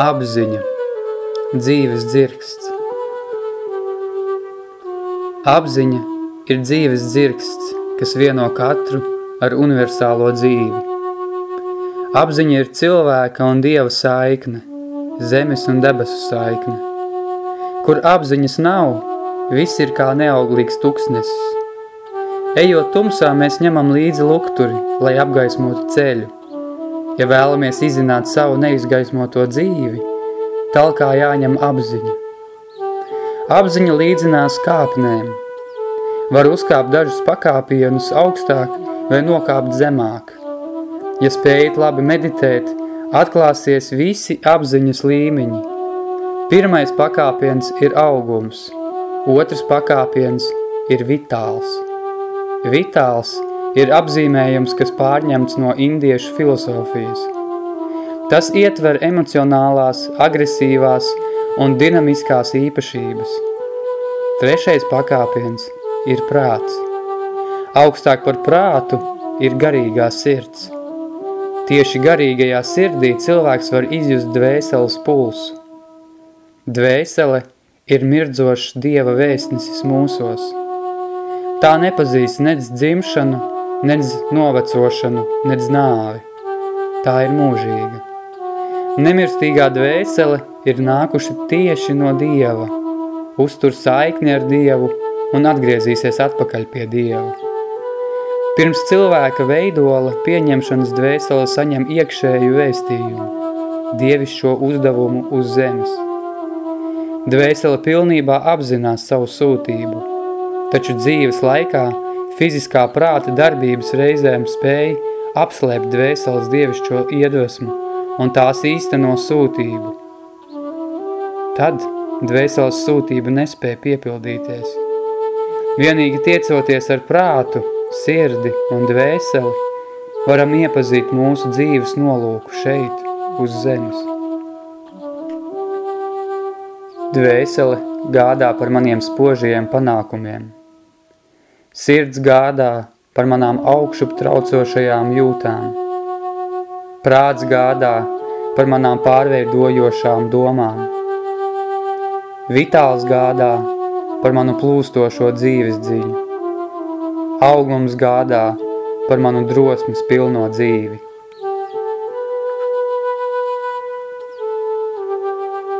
Apziņa Dzīves dzirksts Apziņa ir dzīves dzirksts, kas vieno katru ar universālo dzīvi. Apziņa ir cilvēka un dieva saikne, zemes un debesu saikne. Kur apziņas nav, viss ir kā neauglīgs tuksnesis. Ejot tumsā, mēs ņemam līdzi lukturi, lai apgaismotu ceļu. Ja vēlamies izzināt savu neizgaismoto dzīvi, talkā jāņem apziņa. Apziņa līdzinās kāpnēm. Var uzkāpt dažus pakāpienus augstāk vai nokāpt zemāk. Ja spējat labi meditēt, atklāsies visi apziņas līmeņi. Pirmais pakāpiens ir augums, otrs pakāpiens ir vitāls. Vitāls – ir apzīmējums, kas pārņemts no indiešu filosofijas. Tas ietver emocionālās, agresīvās un dinamiskās īpašības. Trešais pakāpiens ir prāts. Augstāk par prātu ir garīgā sirds. Tieši garīgajā sirdī cilvēks var izjust dvēseles pulsu. Dvēsele ir mirdzošs Dieva vēstnesis mūsos. Tā nepazīst nec dzimšanu, nedz novecošanu, nedz nāvi. Tā ir mūžīga. Nemirstīgā dvēsele ir nākuši tieši no Dieva, uztur saikni ar Dievu un atgriezīsies atpakaļ pie Dieva. Pirms cilvēka veidola pieņemšanas dvēsele saņem iekšēju vēstījumu, dievišķo uzdevumu uz zemes. Dvēsele pilnībā apzinās savu sūtību, taču dzīves laikā Fiziskā prāta darbības reizēm spēja apslēpt dvēseles dievišķo iedvesmu un tās īsteno sūtību. Tad dvēseles sūtība nespēja piepildīties. Vienīgi tiecoties ar prātu, sirdi un dvēseli, varam iepazīt mūsu dzīves nolūku šeit, uz zemes. Dvēsele gādā par maniem spožajiem panākumiem – Sirds gādā par manām augšup traucošajām jūtām. Prāts gādā par manām pārveidojošām domām. Vitāls gādā par manu plūstošo dzīves dziļu. Augums gādā par manu drosmes pilno dzīvi.